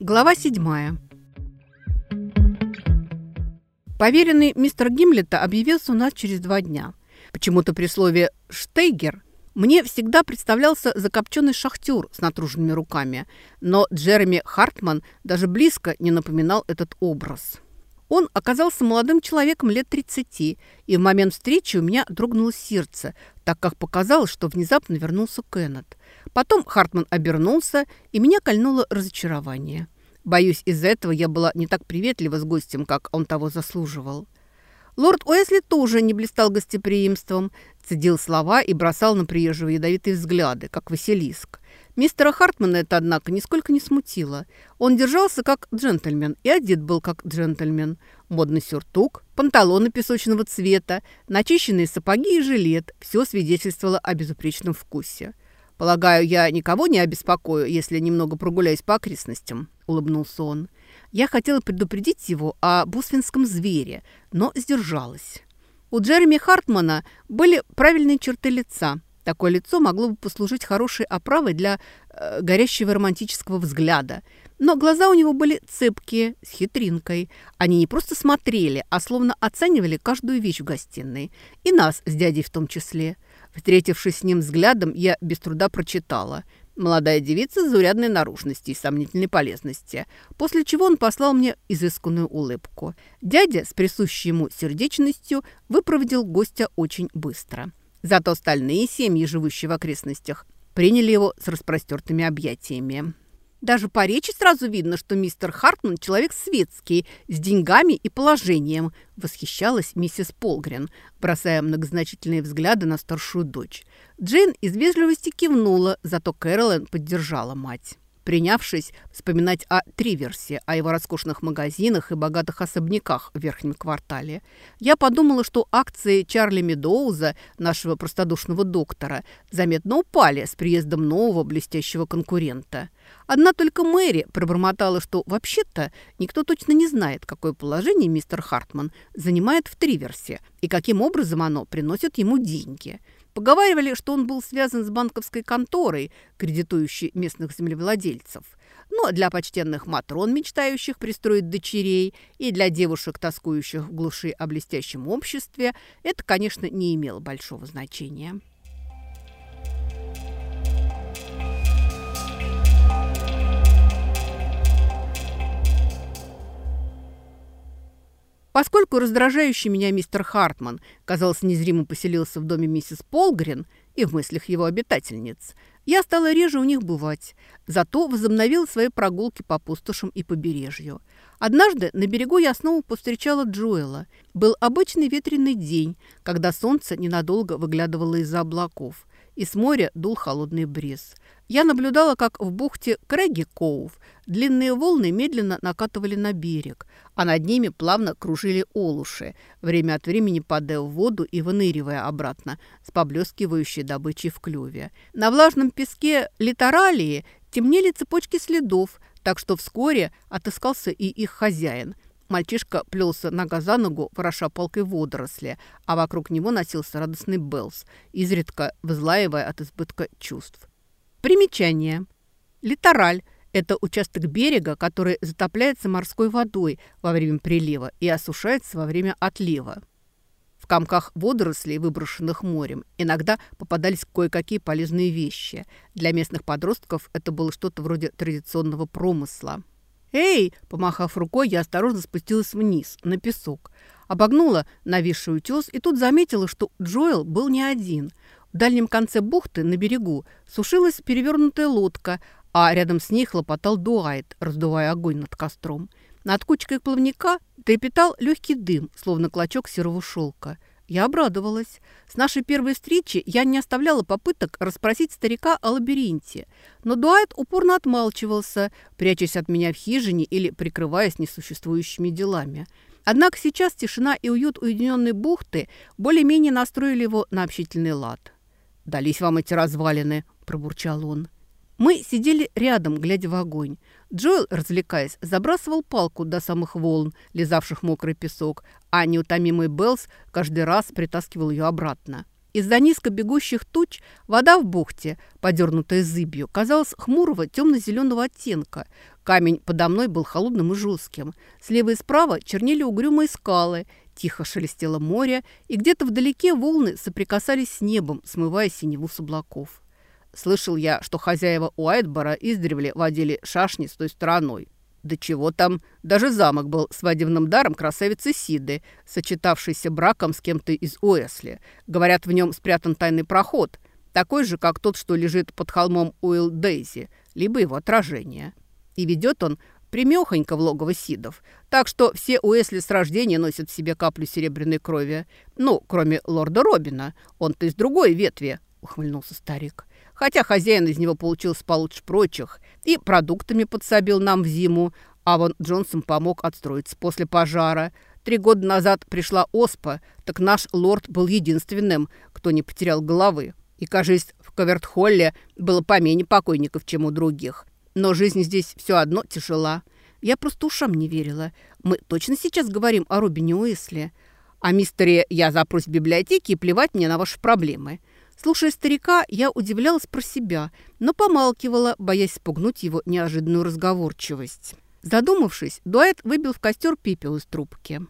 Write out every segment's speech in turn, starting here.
Глава седьмая. Поверенный мистер Гимлета объявился у нас через два дня. Почему-то при слове «штейгер» мне всегда представлялся закопченный шахтер с натруженными руками, но Джереми Хартман даже близко не напоминал этот образ. Он оказался молодым человеком лет 30, и в момент встречи у меня дрогнуло сердце, так как показалось, что внезапно вернулся Кеннет. Потом Хартман обернулся, и меня кольнуло разочарование – Боюсь, из-за этого я была не так приветлива с гостем, как он того заслуживал. Лорд Уэсли тоже не блистал гостеприимством, цедил слова и бросал на приезжего ядовитые взгляды, как Василиск. Мистера Хартмана это, однако, нисколько не смутило. Он держался как джентльмен и одет был как джентльмен. Модный сюртук, панталоны песочного цвета, начищенные сапоги и жилет – все свидетельствовало о безупречном вкусе. Полагаю, я никого не обеспокою, если немного прогуляюсь по окрестностям улыбнулся он. Я хотела предупредить его о бусвинском звере, но сдержалась. У Джереми Хартмана были правильные черты лица. Такое лицо могло бы послужить хорошей оправой для э, горящего романтического взгляда. Но глаза у него были цепкие, с хитринкой. Они не просто смотрели, а словно оценивали каждую вещь в гостиной. И нас с дядей в том числе. Встретившись с ним взглядом, я без труда прочитала – Молодая девица с заурядной наружности и сомнительной полезности, после чего он послал мне изысканную улыбку. Дядя с присущей ему сердечностью выпроводил гостя очень быстро. Зато остальные семьи, живущие в окрестностях, приняли его с распростертыми объятиями. Даже по речи сразу видно, что мистер Хартман человек светский, с деньгами и положением, восхищалась миссис Полгрен, бросая многозначительные взгляды на старшую дочь. Джейн из вежливости кивнула, зато Кэролайн поддержала мать принявшись вспоминать о Триверсе, о его роскошных магазинах и богатых особняках в верхнем квартале. Я подумала, что акции Чарли Медоуза, нашего простодушного доктора, заметно упали с приездом нового блестящего конкурента. Одна только Мэри пробормотала, что вообще-то никто точно не знает, какое положение мистер Хартман занимает в Триверсе и каким образом оно приносит ему деньги – Поговаривали, что он был связан с банковской конторой, кредитующей местных землевладельцев. Но для почтенных матрон, мечтающих пристроить дочерей, и для девушек, тоскующих в глуши о блестящем обществе, это, конечно, не имело большого значения. Поскольку раздражающий меня мистер Хартман, казалось, незримо поселился в доме миссис Полгрен и в мыслях его обитательниц, я стала реже у них бывать, зато возобновила свои прогулки по пустошам и побережью. Однажды на берегу я снова повстречала Джоэла. Был обычный ветреный день, когда солнце ненадолго выглядывало из-за облаков, и с моря дул холодный бриз. Я наблюдала, как в бухте Крэги Коув длинные волны медленно накатывали на берег, а над ними плавно кружили олуши, время от времени падая в воду и выныривая обратно с поблескивающей добычей в клюве. На влажном песке литорали темнели цепочки следов, так что вскоре отыскался и их хозяин. Мальчишка плелся нога за ногу, вороша палкой водоросли, а вокруг него носился радостный Беллс, изредка взлаивая от избытка чувств. Примечание. Литораль – это участок берега, который затопляется морской водой во время прилива и осушается во время отлива. В комках водорослей, выброшенных морем, иногда попадались кое-какие полезные вещи. Для местных подростков это было что-то вроде традиционного промысла. «Эй!» – помахав рукой, я осторожно спустилась вниз, на песок. Обогнула нависший утес и тут заметила, что Джоэл был не один. В дальнем конце бухты, на берегу, сушилась перевернутая лодка, а рядом с ней хлопотал Дуайт, раздувая огонь над костром. Над кучкой плавника трепетал легкий дым, словно клочок серого шелка. Я обрадовалась. С нашей первой встречи я не оставляла попыток расспросить старика о лабиринте. Но Дуайт упорно отмалчивался, прячась от меня в хижине или прикрываясь несуществующими делами. Однако сейчас тишина и уют уединенной бухты более-менее настроили его на общительный лад. «Дались вам эти развалины», – пробурчал он. Мы сидели рядом, глядя в огонь. Джоэл, развлекаясь, забрасывал палку до самых волн, лизавших мокрый песок, а неутомимый Беллс каждый раз притаскивал ее обратно. Из-за низко бегущих туч вода в бухте, подернутая зыбью, казалась хмурого темно-зеленого оттенка. Камень подо мной был холодным и жестким. Слева и справа чернели угрюмые скалы, тихо шелестело море, и где-то вдалеке волны соприкасались с небом, смывая синеву с облаков. Слышал я, что хозяева Уайтбора издревле водили шашни с той стороной. Да чего там, даже замок был свадебным даром красавицы Сиды, сочетавшейся браком с кем-то из Уэсли. Говорят, в нем спрятан тайный проход, такой же, как тот, что лежит под холмом Уилл Дейзи, либо его отражение. И ведет он примехонько в логово Сидов, так что все Уэсли с рождения носят в себе каплю серебряной крови. Ну, кроме лорда Робина, он-то из другой ветви, ухмыльнулся старик хотя хозяин из него получился получше прочих и продуктами подсобил нам в зиму, а вон Джонсон помог отстроиться после пожара. Три года назад пришла оспа, так наш лорд был единственным, кто не потерял головы. И, кажется, в Кавертхолле было помене покойников, чем у других. Но жизнь здесь все одно тяжела. Я просто ушам не верила. Мы точно сейчас говорим о Робине Уэсли? О мистере «Я запрусь в библиотеке и плевать мне на ваши проблемы». Слушая старика, я удивлялась про себя, но помалкивала, боясь спугнуть его неожиданную разговорчивость. Задумавшись, Дуайт выбил в костер пепел из трубки.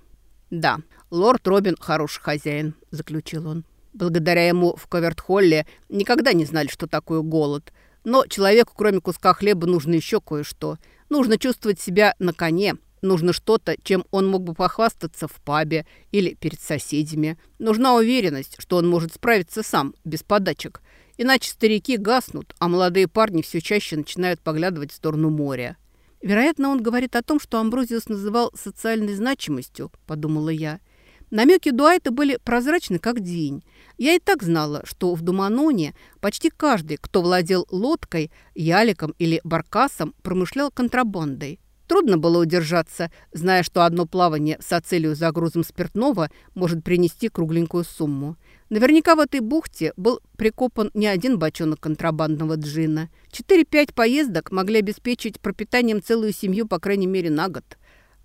«Да, лорд Робин хороший хозяин», – заключил он. «Благодаря ему в Коверт-Холле никогда не знали, что такое голод. Но человеку, кроме куска хлеба, нужно еще кое-что. Нужно чувствовать себя на коне, Нужно что-то, чем он мог бы похвастаться в пабе или перед соседями. Нужна уверенность, что он может справиться сам, без подачек. Иначе старики гаснут, а молодые парни все чаще начинают поглядывать в сторону моря. «Вероятно, он говорит о том, что Амброзиус называл социальной значимостью», – подумала я. Намеки Дуайта были прозрачны, как день. Я и так знала, что в Думаноне почти каждый, кто владел лодкой, яликом или баркасом, промышлял контрабандой. Трудно было удержаться, зная, что одно плавание с ацелью за грузом спиртного может принести кругленькую сумму. Наверняка в этой бухте был прикопан не один бочонок контрабандного джина. Четыре-пять поездок могли обеспечить пропитанием целую семью, по крайней мере, на год.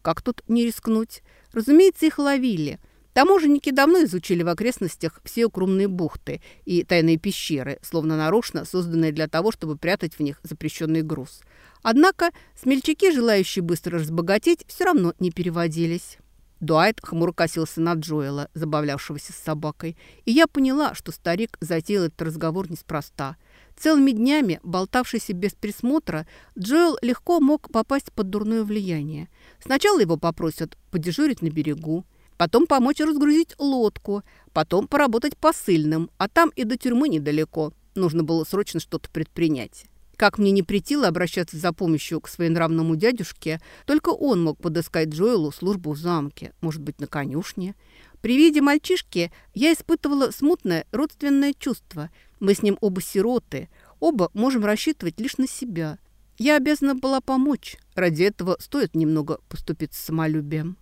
Как тут не рискнуть? Разумеется, их ловили – Таможенники давно изучили в окрестностях все укромные бухты и тайные пещеры, словно нарочно созданные для того, чтобы прятать в них запрещенный груз. Однако смельчаки, желающие быстро разбогатеть, все равно не переводились. Дуайт хмуро косился на Джоэла, забавлявшегося с собакой, и я поняла, что старик затеял этот разговор неспроста. Целыми днями, болтавшийся без присмотра, Джоэл легко мог попасть под дурное влияние. Сначала его попросят подежурить на берегу, потом помочь разгрузить лодку, потом поработать посыльным, а там и до тюрьмы недалеко. Нужно было срочно что-то предпринять. Как мне не претило обращаться за помощью к своенравному дядюшке, только он мог подыскать Джоэлу службу в замке, может быть, на конюшне. При виде мальчишки я испытывала смутное родственное чувство. Мы с ним оба сироты, оба можем рассчитывать лишь на себя. Я обязана была помочь. Ради этого стоит немного поступить с самолюбием.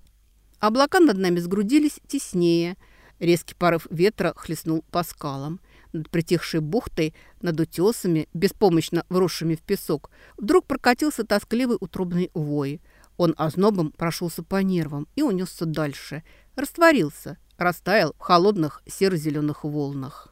Облака над нами сгрудились теснее. Резкий порыв ветра хлестнул по скалам. Над притихшей бухтой, над утесами, беспомощно вросшими в песок, вдруг прокатился тоскливый утробный вой. Он ознобом прошелся по нервам и унесся дальше. Растворился, растаял в холодных серо-зеленых волнах.